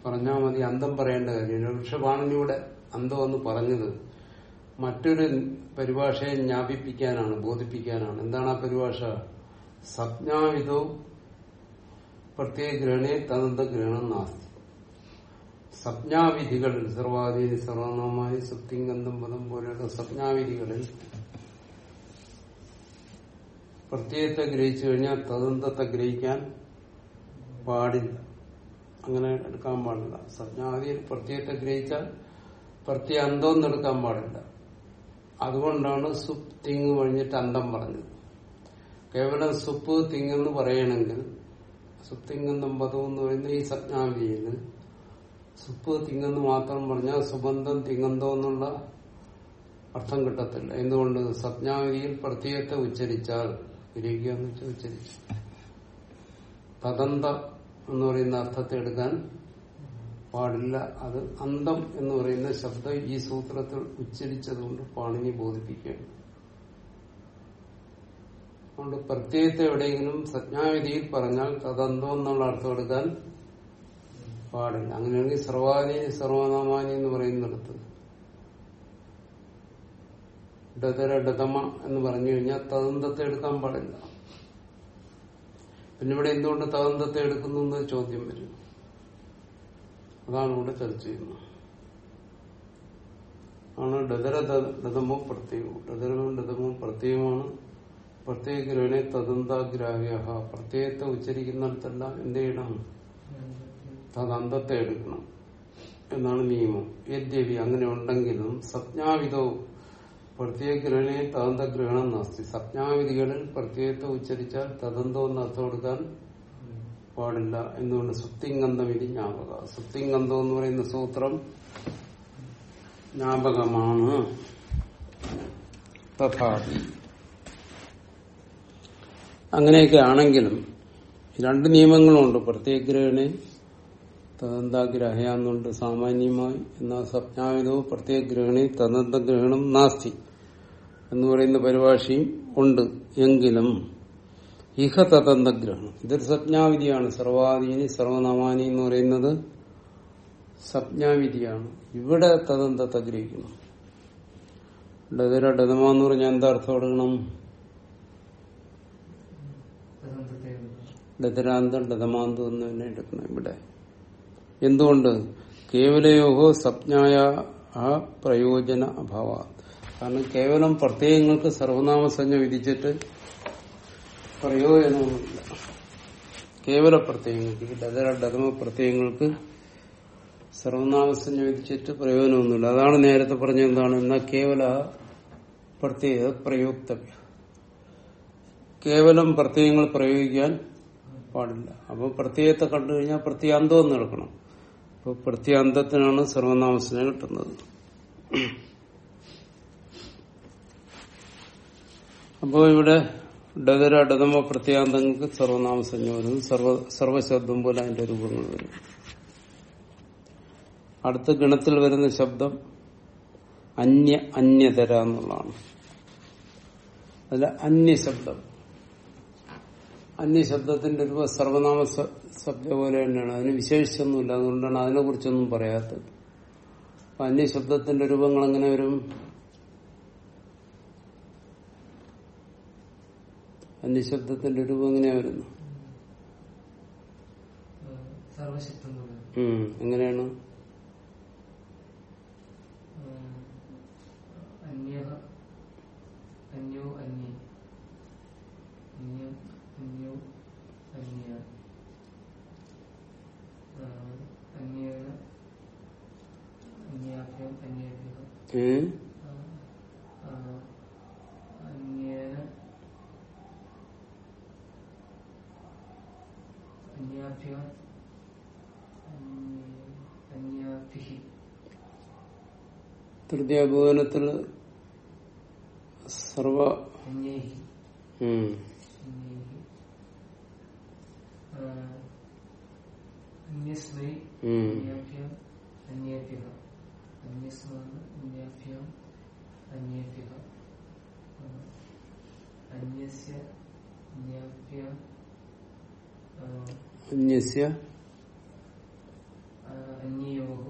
പറഞ്ഞാൽ മതി അന്തം പറയേണ്ട കാര്യമില്ല. പക്ഷെ പാണിനിയുടെ അന്തം എന്ന് പറഞ്ഞത് മറ്റൊരു പരിഭാഷയെ ജ്ഞാപിപ്പിക്കാനാണ് ബോധിപ്പിക്കാനാണ്. എന്താണ് ആ പരിഭാഷ? സജ്ഞാവിധോ പ്രത്യേക ഗ്രഹണേ തദന്ത ഗ്രഹണം നാസ്തി. സജ്ഞാവിധികളിൽ സർവാധീന സർവനാമായി സപ്തിംഗന്ധം പദം പോലെയുള്ള സജ്ഞാവിധികളിൽ പ്രത്യേകത്തെ ഗ്രഹിച്ചു കഴിഞ്ഞാൽ തദന്തത്തെ ഗ്രഹിക്കാൻ പാടില്ല. അങ്ങനെ എടുക്കാൻ പാടില്ല. സജ്ഞാദിയിൽ പ്രത്യേകത്തെ ഗ്രഹിച്ചാൽ പ്രത്യേക പ്രത്യന്തം എടുക്കാൻ പാടില്ല. അതുകൊണ്ടാണ് സുപ് തിങ് കഴിഞ്ഞിട്ട് അന്തം പറഞ്ഞത്. കേവലം സുപ്പ് തിങ്ങെന്ന് പറയണമെങ്കിൽ സുപ്തിങ്ങന്തം പദം എന്ന് പറയുന്ന ഈ സജ്ഞാവിധിയിൽ സുപ്പ് തിങ്ങെന്ന് മാത്രം പറഞ്ഞാൽ സുബന്ധം തിങ്ങന്തോ എന്നുള്ള അർത്ഥം കിട്ടത്തില്ല. എന്തുകൊണ്ട്? സജ്ഞാവിധിയിൽ പ്രത്യേകത്തെ ഉച്ചരിച്ചാൽ ഇരിക്കുക എന്ന് വെച്ചാൽ ഉച്ചരിച്ചു. തദന്ത എന്ന് പറയുന്ന അർത്ഥത്തെ എടുക്കാൻ പാടില്ല. അത് അന്തം എന്ന് പറയുന്ന ശബ്ദം ഈ സൂത്രത്തിൽ ഉച്ചരിച്ചതുകൊണ്ട് പാണിനി ബോധിപ്പിക്കുകയാണ്. അതുകൊണ്ട് പ്രത്യയത്തെ എവിടെയെങ്കിലും സജ്ഞാവിധിയിൽ പറഞ്ഞാൽ തദന്തോ എന്നുള്ള അർത്ഥം എടുക്കാൻ പാടില്ല. അങ്ങനെയാണെങ്കിൽ സർവാനി സർവനാമാനി എന്ന് പറയുന്നിടത്ത്. ഡതര എന്ന് പറഞ്ഞു കഴിഞ്ഞാൽ തദന്തത്തെ എടുക്കാൻ പാടില്ല. പിന്നെ ഇവിടെ എന്തുകൊണ്ട് തദന്തത്തെ എടുക്കുന്നു എന്ന് ചോദ്യം വരും. അതാണ് ഇവിടെ ചർച്ച ചെയ്യുന്നത്. ആണ് ഡതര ഡതമോ പ്രത്യേകവും ഡതരവും ഡതമോ പ്രത്യേകമാണ് പ്രത്യേകഗ്രഹണെ തദന്താഗ്രാഹ്യ പ്രത്യേകത്തെ ഉച്ചരിക്കുന്നിടത്തെല്ലാം എന്ത് ചെയ്യണം? തദന്തത്തെ എടുക്കണം. എന്നാണ് നിയമം. യദ്യപി അങ്ങനെ ഉണ്ടെങ്കിലും സജ്ഞാവിധോ പ്രത്യേകഗ്രഹണെ തദന്തഗ്രഹണം നാസ്തി. സജ്ഞാവിധികളിൽ പ്രത്യേകത്തെ ഉച്ചരിച്ചാൽ തദന്തോ എന്ന് അർത്ഥം കൊടുക്കാൻ പാടില്ല. എന്നുകൊണ്ട് സുപ്തിങ്കന്ധം ഇത് ജ്ഞാപക. സുപ്തിങ്കന്ധം എന്ന് പറയുന്ന സൂത്രം ജ്ഞാപകമാണ്. തഥാപി. അങ്ങനെയൊക്കെ ആണെങ്കിലും രണ്ട് നിയമങ്ങളുണ്ട്. പ്രത്യേകഗ്രഹണെ തദന്താഗ്രഹയ എന്നുണ്ട് സാമാന്യമായി എന്നാൽ പ്രത്യേക ഗ്രഹണി തദന്തഗ്രഹണം നാസ്തി എന്ന് പറയുന്ന പരിഭാഷയും ഉണ്ട് എങ്കിലും ഇഹ തദന്തഗ്രഹണം. ഇതൊരു സപ്ഞാവിധിയാണ് സർവാധീനി സർവനാമാനി എന്ന് പറയുന്നത് സപ്ഞാവിധിയാണ് ഇവിടെ തദന്തത്തെ ഗ്രഹിക്കണം ഡതര ഡതമ എന്ന് പറഞ്ഞാൽ എന്താ അർത്ഥം എടുക്കണം തദന്തത്തെ ദതമാന്തം എന്ന് തന്നെ എടുക്കണം ഇവിടെ. എന്തുകൊണ്ട്? കേവലയോഹോ സപ്ഞായ പ്രയോജന അഭാവ കാരണം കേവലം പ്രത്യേകങ്ങൾക്ക് സർവനാമസഞ്ജ വിധിച്ചിട്ട് പ്രയോജനമൊന്നുമില്ല കേവല പ്രത്യയങ്ങൾക്ക് ഡതര ഡതമ പ്രത്യയങ്ങൾക്ക് സർവനാമസഞ്ജ വിധിച്ചിട്ട് പ്രയോജനമൊന്നുമില്ല. അതാണ് നേരത്തെ പറഞ്ഞ എന്താണ്? എന്നാൽ കേവല പ്രത്യേക പ്രയോക്തവ്യ. കേവലം പ്രത്യയങ്ങൾ പ്രയോഗിക്കാൻ പാടില്ല. അപ്പൊ പ്രത്യയത്തെ കണ്ടു കഴിഞ്ഞാൽ പ്രത്യാന്തം എന്ന് എടുക്കണം. അപ്പൊ പ്രത്യാന്തത്തിനാണ് സർവനാമസിനെ കിട്ടുന്നത്. അപ്പോ ഇവിടെ ഡതര ഡതമ പ്രത്യാന്തങ്ങൾക്ക് സർവനാമസഞ്ജ വരും. സർവ സർവശബ്ദം പോലെ അതിന്റെ രൂപങ്ങൾ വരും. അടുത്ത ഗണത്തിൽ വരുന്ന ശബ്ദം അന്യ അന്യതര എന്നുള്ളതാണ്. അതിൽ അന്യശബ്ദം. അന്യശബ്ദത്തിന്റെ രൂപ സർവനാമ ശബ്ദ പോലെ തന്നെയാണ്. അതിന് വിശേഷിച്ചൊന്നുമില്ല. അതുകൊണ്ടാണ് അതിനെ കുറിച്ചൊന്നും പറയാത്തത്. അപ്പൊ അന്യശബ്ദത്തിന്റെ രൂപങ്ങൾ എങ്ങനെ വരും? അന്യശബ്ദത്തിന്റെ രൂപം എങ്ങനെയാ വരുന്നു എങ്ങനെയാണ്? അന്യ അന്യം അന്യോ അന്യ ആ, അന്യേന അന്യാഭ്യം അന്യേഭ്യം ഏ ആ, ആ, അന്യേന അന്യാഭ്യം അന്യാഭിഹി തൃതീയഭുവനത്തിൽ സർവ അന്യസ്മൈ. അന്യാഭ്യം അന്യേഭ്യः അന്യസ്യ അന്യാഭ്യ ആ, അന്യസ്യ ആ, അന്യയോः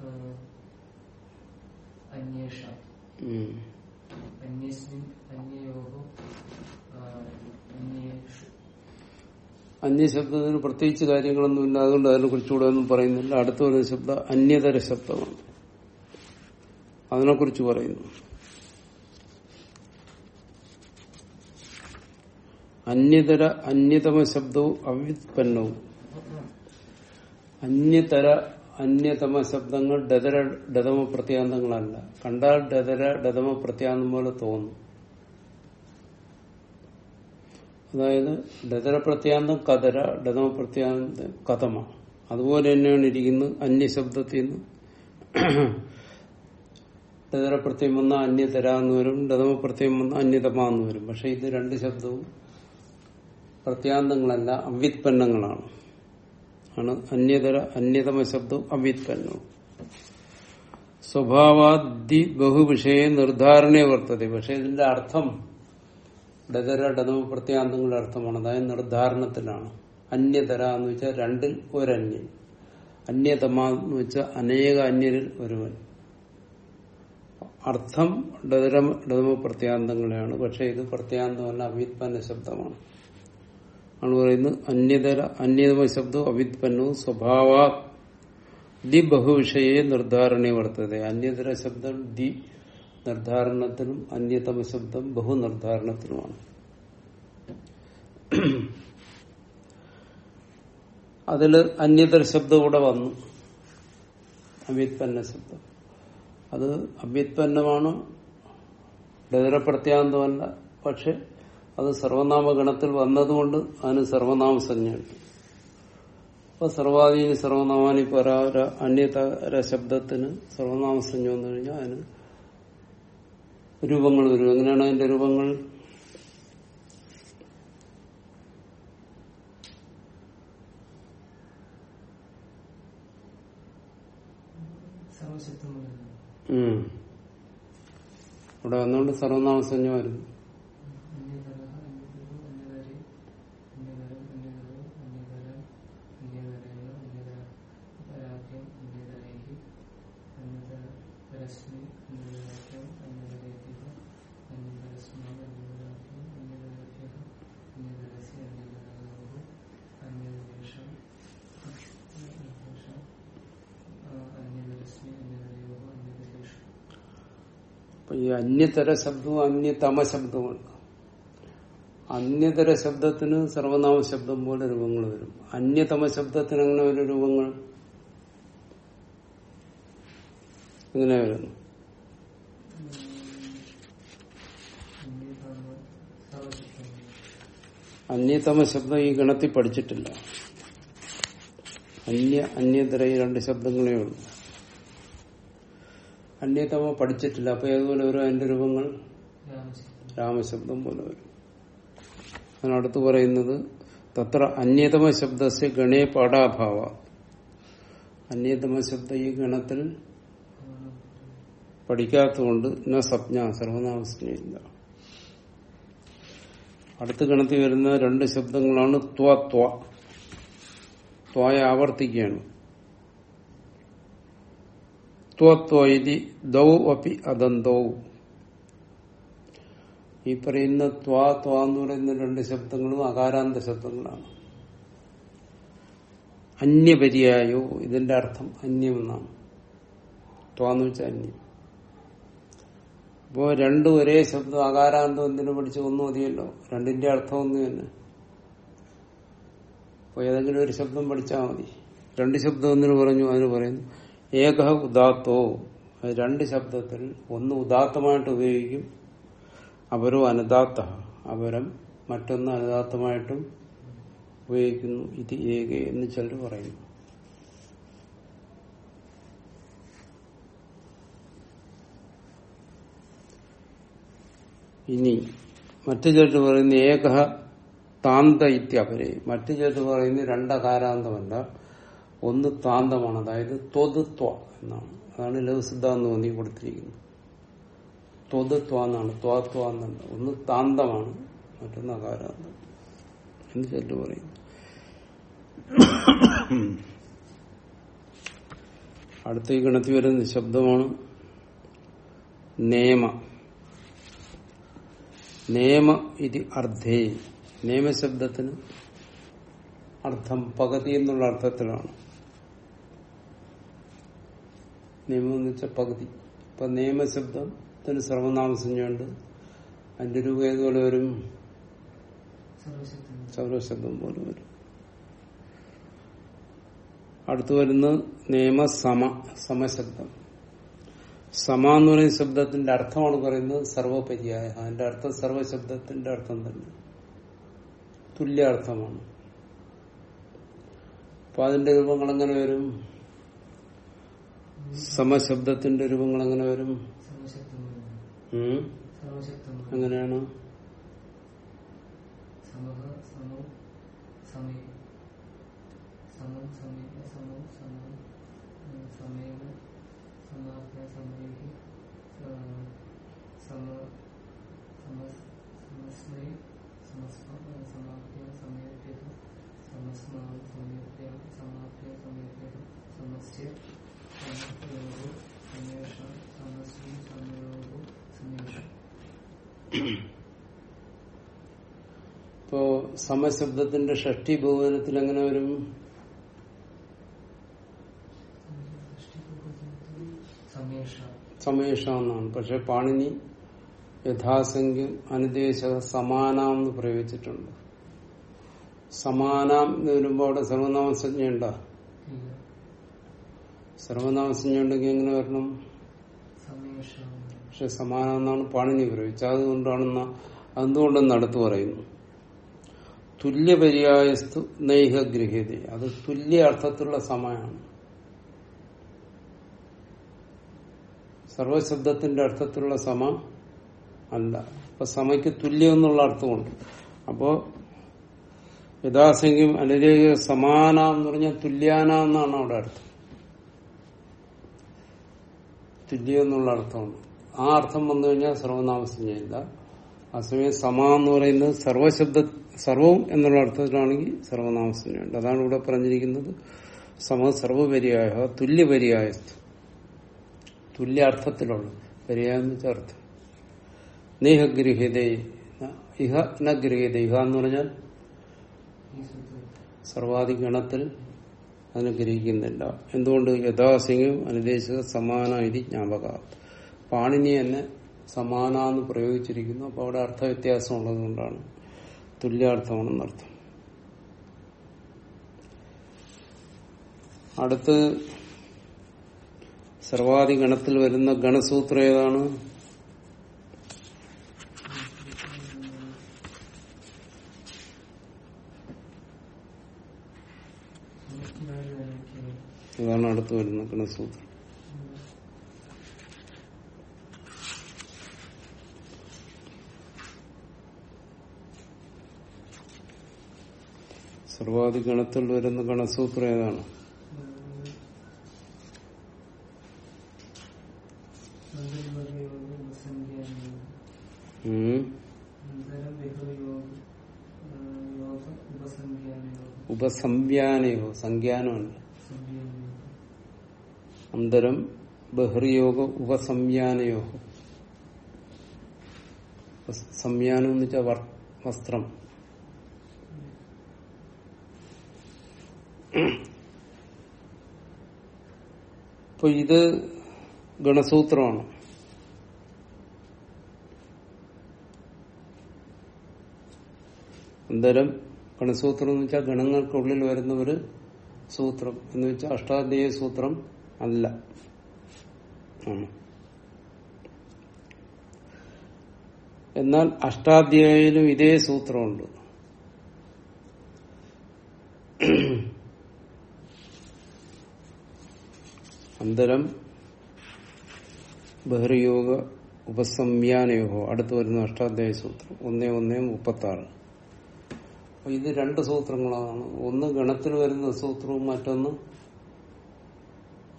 ആ, അന്യേഷാം ഉം. അന്യസ്മിൻ അന്യശബ്ദത്തിന് പ്രത്യേകിച്ച് കാര്യങ്ങളൊന്നുമില്ല അതുകൊണ്ട് അതിനെ കുറിച്ചുകൂടെ ഒന്നും പറയുന്നില്ല. അടുത്ത ഒരു ശബ്ദ അന്യതര ശബ്ദമാണ്. അതിനെക്കുറിച്ച് പറയുന്നു. അന്യതര അന്യതമ ശബ്ദവും അവ്യുത്പന്നവും. അന്യതര അന്യതമ ശബ്ദങ്ങൾ ഡതര ഡതമ പ്രത്യാന്തങ്ങളല്ല കണ്ടാൽ ഡതര ഡതമ പ്രത്യാന്തം പോലെ തോന്നും. അതായത് ഡതര പ്രത്യാന്തം കതര ഡതമ പ്രത്യാന്തം കഥമ അതുപോലെ തന്നെയാണ് ഇരിക്കുന്നത് അന്യശബ്ദത്തിൽ നിന്ന് ഡതര പ്രത്യം വന്ന അന്യതര എന്ന് വരും ഡതമ പ്രത്യം വന്ന അന്യതമ എന്ന് വരും. പക്ഷെ ഇത് രണ്ട് ശബ്ദവും പ്രത്യാന്തങ്ങളല്ല അവ്യുത്പന്നങ്ങളാണ്. ആണ് അന്യതര അന്യതമ ശബ്ദവും അവ്യുത്പന്നവും. സ്വഭാവാദി ബഹുവിഷയ നിർദ്ധാരണയെ വർത്തതി. പക്ഷെ ഇതിന്റെ അർത്ഥം ഡതര ഡതമ പ്രത്യാന്തങ്ങളുടെ അർത്ഥമാണ് അതായത് നിർദ്ധാരണത്തിലാണ് അന്യതര എന്ന് വെച്ചാൽ രണ്ടിൽ ഒരന്യൻ. അന്യതമ എന്ന് വെച്ചാൽ അനേക അന്യരിൽ ഒരുവൻ. അർത്ഥം ഡതരം ഡതമ പ്രത്യാന്തങ്ങളെയാണ് പക്ഷെ ഇത് പ്രത്യാന്തമല്ല അവ്യുത്പന്ന ശബ്ദമാണ്. ആണ് പറയുന്നത് അന്യതര അന്യതമ ശബ്ദവും അവ്യുത്പന്നവും സ്വഭാവ ദി ബഹുവിഷയെ നിർദ്ധാരണ വർത്തത. അന്യതര ശബ്ദം ദി നിർദ്ധാരണത്തിനും അന്യതമ ശബ്ദം ബഹുനിർദ്ധാരണത്തിനുമാണ് അതിൽ അന്യതര ശബ്ദം കൂടെ വന്നു. അവ്യുത്പന്ന ശബ്ദം. അത് അവ്യുത്പന്നമാണ്? ഡതരപ്രത്യാന്തമല്ല പക്ഷെ അത് സർവനാമഗണത്തിൽ വന്നതുകൊണ്ട് അതിന് സർവനാമ സംജ്ഞയുണ്ട് അപ്പൊ സർവാധീന സർവനാമാനി പരാര അന്യതര ശബ്ദത്തിന് സർവനാമസഞ്ജ വന്നു കഴിഞ്ഞാൽ അതിന് രൂപങ്ങൾ വരും എങ്ങനെയാണ് അതിന്റെ രൂപങ്ങൾ. ഇവിടെ വന്നുകൊണ്ട് സർവനാമ സംജ്ഞ അപ്പൊ ഈ അന്യതര ശബ്ദവും അന്യതമ ശബ്ദവും അന്യതര ശബ്ദത്തിന് സർവനാമ ശബ്ദം പോലെ രൂപങ്ങൾ വരും. അന്യതമ ശബ്ദത്തിന് അങ്ങനെ ഒരു രൂപങ്ങൾ? ഇങ്ങനെ വരുന്നു. അന്യതമ ശബ്ദം ഈ ഗണത്തിൽ പഠിച്ചിട്ടില്ല. അന്യ അന്യതര ഈ രണ്ട് ശബ്ദങ്ങളേ ഉള്ളൂ. അന്യതമ പഠിച്ചിട്ടില്ല. അപ്പൊ ഏതുപോലെ വരും അതിന്റെ രൂപങ്ങൾ? രാമശബ്ദം പോലെ വരും. അതിനടുത്ത് പറയുന്നത് തത്ര അന്യതമ ശബ്ദസ് ഗണേ പാഠാഭാവ. അന്യതമ ശബ്ദ ഈ ഗണത്തിൽ പഠിക്കാത്തതുകൊണ്ട് ന സപ്ഞ സർവനാമസ്നയില്ല അടുത്ത ഗണത്തിൽ വരുന്ന രണ്ട് ശബ്ദങ്ങളാണ് ത്വ ത്വ. ത്വായ ആവർത്തിക്കുകയാണ്. ത്വ ത്വ ഇതി ദൗ അപ്പി അദന്തൗ. ഈ പറയുന്ന ത്വാ ത്വാ എന്ന് പറയുന്ന രണ്ട് ശബ്ദങ്ങളും അകാരാന്ത ശബ്ദങ്ങളാണ്. അന്യപര്യായോ ഇതിന്റെ അർത്ഥം അന്യമെന്നാണ്. ത്വാന്ന് വെച്ചാൽ അന്യം. അപ്പോ രണ്ടും ഒരേ ശബ്ദം അകാരാന്തം എന്തിനു പഠിച്ചു ഒന്നും മതിയല്ലോ? രണ്ടിന്റെ അർത്ഥം ഒന്ന് തന്നെ. അപ്പൊ ഏതെങ്കിലും ഒരു ശബ്ദം പഠിച്ചാൽ മതി. രണ്ട് ശബ്ദം എന്തിനു പറഞ്ഞു? അതിന് പറയുന്നു ഏക ഉദാത്തോ. രണ്ട് ശബ്ദത്തിൽ ഒന്ന് ഉദാത്തമായിട്ട് ഉപയോഗിക്കും അപരോ അനുദാത്ത. അപരം മറ്റൊന്ന് അനുദാത്തമായിട്ടും ഉപയോഗിക്കുന്നു. ഇത് ഏക എന്ന് ചിലർ പറയുന്നു ഇനി മറ്റു ചിലർ പറയുന്ന ഏക താന്ത ഇത്യപരെ. മറ്റു ചിലർ പറയുന്ന രണ്ടകാരാന്തമല്ല. ഒന്ന് താന്തമാണ് അതായത് ത്വതുത്വ എന്നാണ്. അതാണ് ലഘുസിദ്ധ എന്ന് തോന്നി കൊടുത്തിരിക്കുന്നത്. ത്വതുത്വ എന്നാണ് ത്വാത്വ എന്നല്ല ഒന്ന് താന്തമാണ് മറ്റൊന്ന് അകാരാന്തം. എന്ന് ചെല്ലു പറയുന്നു അടുത്ത ഈ ഗണത്തിൽ വരുന്ന ശബ്ദമാണ് നേമ. നേമ ഇത് അർദ്ധേ. നിയമശബ്ദത്തിന് അർത്ഥം പകുതി എന്നുള്ള അർത്ഥത്തിലാണ്. നിയമം എന്ന് വെച്ചാൽ പകുതി. ഇപ്പൊ നിയമശബ്ദത്തിന് സർവനാമസഞ്ജയുണ്ട് അതിന്റെ രൂപ ഏതുപോലെ വരും? സർവശബ്ദം പോലെ വരും. അടുത്തു വരുന്നത് നിയമസമ സമശബ്ദം. സമ എന്ന് പറയുന്ന ശബ്ദത്തിന്റെ അർത്ഥമാണ് പറയുന്നത് സർവപര്യായ. അതിന്റെ അർത്ഥം സർവശബ്ദത്തിന്റെ അർത്ഥം തന്നെ. തുല്യാർത്ഥമാണ്. അപ്പൊ അതിന്റെ രൂപങ്ങൾ എങ്ങനെ വരും സമശബ്ദത്തിന്റെ രൂപങ്ങൾ എങ്ങനെ വരും എങ്ങനെയാണ് സമയം സമം സമയ ഇപ്പോ സമശബ്ദത്തിന്റെ ഷഷ്ടി ബഹുവനത്തിൽ എങ്ങനെ വരും? സമേഷ. എന്നാണ്. പക്ഷെ പാണിനി യഥാസംഖ്യം അനുദേശ സമാനാം എന്ന് പ്രയോഗിച്ചിട്ടുണ്ട്. സമാനാം എന്ന് വരുമ്പോ അവിടെ സർവനാമസജ്ഞ ഉണ്ടോ ഉണ്ടെങ്കിൽ എങ്ങനെ വരണം? പക്ഷെ സമാനം എന്നാണ് പാണിനി പ്രയോഗിച്ചത് അതുകൊണ്ടാണെന്ന എന്തുകൊണ്ടെന്ന് അടുത്ത് പറയുന്നു. തുല്യപര്യായസ്തു നൈഹ ഗൃഹ്യത. അത് തുല്യ അർത്ഥത്തിലുള്ള സമയമാണ് സർവശബ്ദത്തിന്റെ അർത്ഥത്തിലുള്ള സമ അല്ല. അപ്പൊ സമയ്ക്ക് തുല്യം എന്നുള്ള അർത്ഥമുണ്ട് അപ്പോ യഥാസംഖ്യം അനുരേഖ സമാന എന്ന് പറഞ്ഞാൽ തുല്യാന എന്നാണ് അവിടെ അർത്ഥം. തുല്യം എന്നുള്ള അർത്ഥമാണ് ആ അർത്ഥം വന്നു കഴിഞ്ഞാൽ സർവനാമസഞ്ജയില്ല ആ സമയം സമ എന്ന് പറയുന്നത് സർവശബ്ദ സർവം എന്നുള്ള അർത്ഥത്തിലാണെങ്കിൽ സർവനാമസഞ്ജയുണ്ട് അതാണ് ഇവിടെ പറഞ്ഞിരിക്കുന്നത്. സമ സർവപര്യായ തുല്യപര്യായ തുല്യ അർത്ഥത്തിലുള്ള പര്യായം വെച്ചാൽ അർത്ഥം. നേഹഗൃഹ്യത ഇഹ ന ഗൃഹ്യത ഇഹ എന്ന് പറഞ്ഞാൽ സർവാധിഗണത്തിൽ ഗണത്തിൽ അതിനെ എന്തുകൊണ്ട്? യഥാസിംഗം അനുദേശിക സമാന ഇത് ജ്ഞാപക പാണിനി തന്നെ സമാന എന്ന് പ്രയോഗിച്ചിരിക്കുന്നു. അപ്പൊ അവിടെ അർത്ഥവ്യത്യാസം ഉള്ളതുകൊണ്ടാണ് തുല്യാർത്ഥമാണെന്നർത്ഥം അടുത്ത് സർവാധി ഗണത്തിൽ വരുന്ന ഗണസൂത്രം ഏതാണ്? അടുത്ത് വരുന്ന ഗണസൂത്രം സർവാധി ഗണത്തിൽ വരുന്ന ഗണസൂത്രം ഏതാണ്. ഉപസംവ്യാനയോ സംഖ്യാനമല്ല. അന്തരം ബഹ്റിയോഗ ഉപസംയാനയോഗ സംയാനം എന്ന് വെച്ചാൽ വസ്ത്രം. അപ്പൊ ഇത് ഗണസൂത്രമാണ്. അന്തരം ഗണസൂത്രം എന്ന് വെച്ചാൽ ഗണങ്ങൾക്കുള്ളിൽ വരുന്ന ഒരു സൂത്രം എന്ന് വെച്ചാൽ അഷ്ടാധ്യായ സൂത്രം. അല്ല. എന്നാൽ അഷ്ടാധ്യായിലും ഇതേ സൂത്രമുണ്ട്. അന്തരം ബഹ്റിയോഗ ഉപസംയാനയോഗോ. അടുത്ത് വരുന്ന അഷ്ടാധ്യായ സൂത്രം. ഒന്നേ ഒന്നേ മുപ്പത്തി ആറ് അപ്പൊ ഇത് രണ്ട് സൂത്രങ്ങളാണ്. ഒന്ന് ഗണത്തിൽ വരുന്ന സൂത്രവും മറ്റൊന്ന്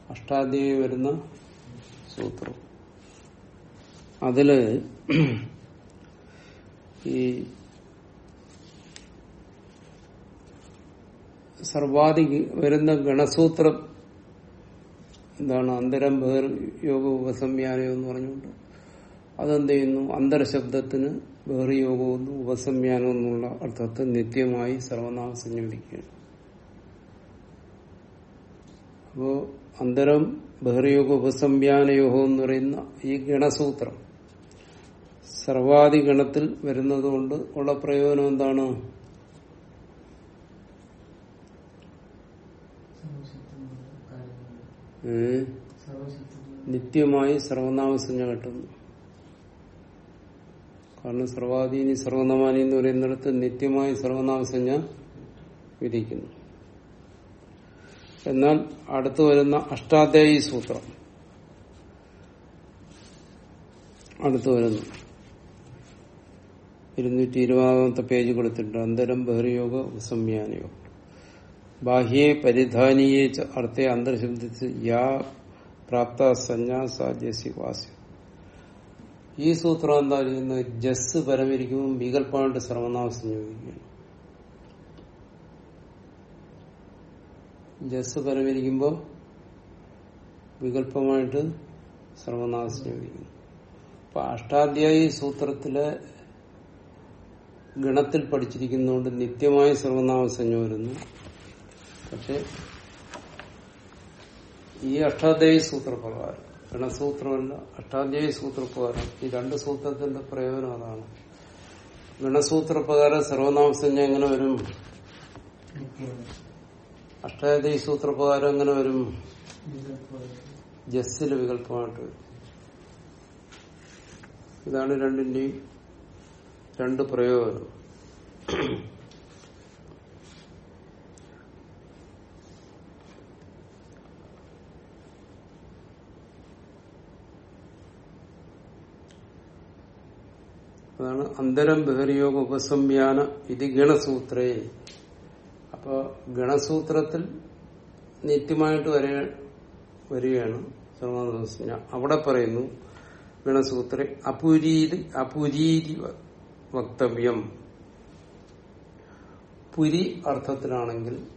അഷ്ടാധ്യായി വരുന്ന സൂത്രം. അതിൽ ഈ സർവാധി വരുന്ന ഗണസൂത്രം എന്താണ്? അന്തരം ബഹിർ യോഗ ഉപസംയാനം എന്ന് പറഞ്ഞുകൊണ്ട് അതെന്ത് ചെയ്യുന്നു? അന്തരശബ്ദത്തിന് ബഹിർയോഗവും ഉപസംയാനം എന്നുള്ള അർത്ഥത്തിൽ നിത്യമായി സർവനാമം സംയോജിക്കുകയാണ് അപ്പോ അന്തരം ബഹിർയോഗ ഉപസംയാനയോഹോ എന്ന് പറയുന്ന ഈ ഗണസൂത്രം സർവാദി ഗണത്തിൽ വരുന്നതുകൊണ്ട് ഉള്ള പ്രയോജനം എന്താണ്. നിത്യമായി സർവനാമസഞ്ജ കിട്ടുന്നു. കാരണം സർവാധീനി സർവനാമാനി എന്ന് പറയുന്നിടത്ത് നിത്യമായി സർവനാമസഞ്ജ വിധിക്കുന്നു. എന്നാൽ അടുത്തു വരുന്ന അഷ്ടാധ്യായി സൂത്രം. അടുത്തു വരുന്നു. ഇരുന്നൂറ്റി ഇരുപതാമത്തെ പേജ് കൊടുത്തിട്ടുണ്ട്. അന്തരം ബഹിർയോഗ ഉപസംയാനയോ ബാഹ്യേ പരിധാനിയെ അർത്ഥേ അന്തർശബ്ദിച്ച് യാ പ്രാപ്ത സന്യാസി വാസ്യം. ഈ സൂത്രം എന്താ ചെയ്യുന്നത്? ജസ് പരമിരിക്കുമ്പോൾ വികല്പമായിട്ട് സർവനാമം സംയോജിക്കുകയാണ് ജസ് പരമിരിക്കുമ്പോൾ വികല്പമായിട്ട് സർവനാശിക്കുന്നു അപ്പൊ അഷ്ടാധ്യായി സൂത്രത്തിലെ ഗണത്തിൽ പഠിച്ചിരിക്കുന്നതുകൊണ്ട് നിത്യമായ സർവനാമസഞ്ജം വരുന്നു. പക്ഷെ ഈ അഷ്ടാധ്യായി സൂത്രപ്രകാരം ഗണസൂത്രമല്ല അഷ്ടാധ്യായി സൂത്രപ്രകാരം ഈ രണ്ട് സൂത്രത്തിന്റെ പ്രയോജനം അതാണ്. ഗണസൂത്രപ്രകാരം സർവനാമസഞ്ജ എങ്ങനെ വരും? അഷ്ടാധ്യായി സൂത്രപ്രകാരം എങ്ങനെ വരും? ജസ്സിൽ വികല്പമായിട്ട് ഇതാണ് രണ്ടിന്റെയും രണ്ട് പ്രയോജനം അതാണ് അന്തരം ബഹരിയോഗ ഉപസംയാന ഇത് ഗണസൂത്രേ. അപ്പൊ ഗണസൂത്രത്തിൽ നിത്യമായിട്ട് വരെ വരികയാണ് സർവനാമസഞ്ജ അവിടെ പറയുന്നു ഗണസൂത്ര അപുരീതി അപുരീതി വക്തവ്യം. പുരി അർത്ഥത്തിലാണെങ്കിൽ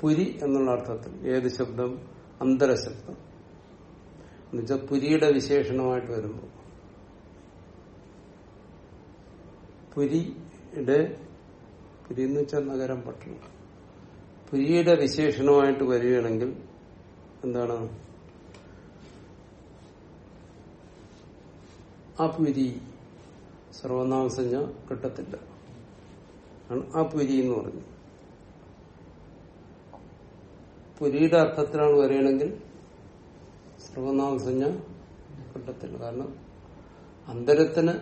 പുരി എന്നുള്ള അർത്ഥത്തിൽ ഏത് ശബ്ദം? അന്തരശബ്ദം. എന്നുവെച്ചാൽ പുരിയുടെ വിശേഷണമായിട്ട് വരുമ്പോൾ. പുരിയുടെ പുരി എന്ന് വെച്ചാൽ നഗരം പട്ടണം. പുരിയുടെ വിശേഷണമായിട്ട് വരികയാണെങ്കിൽ എന്താണ്? ആ പുരി സർവനാമസഞ്ജ കിട്ടത്തില്ല. ആ പുരി എന്ന് പറഞ്ഞു പുരിയുടെ അർത്ഥത്തിലാണ് വരികയാണെങ്കിൽ സർവനാമസഞ്ജ കിട്ടത്തില്ല. കാരണം അന്തരത്തിന്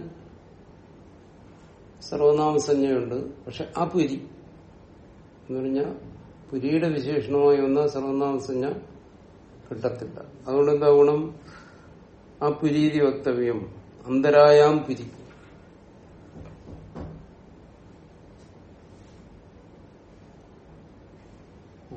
സർവനാമസഞ്ജയുണ്ട് പക്ഷെ ആ പുരി എന്ന് പറഞ്ഞാൽ പുരിയുടെ വിശേഷണമായി വന്ന സർവനാമസഞ്ജ കിട്ടത്തില്ല. അതുകൊണ്ട് എന്താ ഗുണം? ആ പുരീതി വക്തവ്യം അന്തരായാം പുരി. ആ,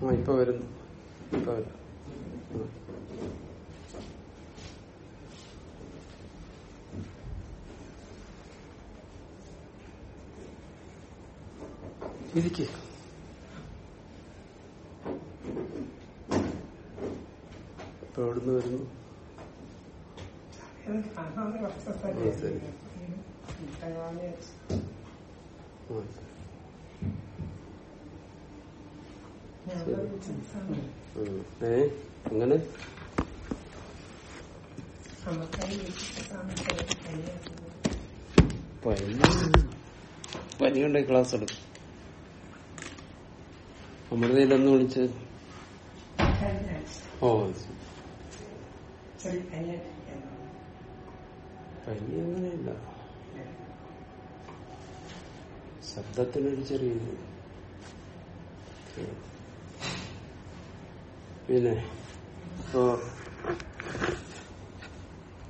ആ, ഇപ്പൊ വരുന്നു ഇപ്പൊ വരാം ആ. ഇരിക്ക് ഇപ്പൊ എവിടുന്ന് വരുന്നു ആ, ശരി. ആ, ഉം. ഏ? അങ്ങനെ? പനി പനിയുണ്ടെ ക്ലാസ് എടുക്കും അമൃതയിലൊന്ന് വിളിച്ച്. ഓ. പനി അങ്ങനെയല്ല ശബ്ദത്തിനൊരു ചെറിയ ഇത്. പിന്നെ ഇപ്പോ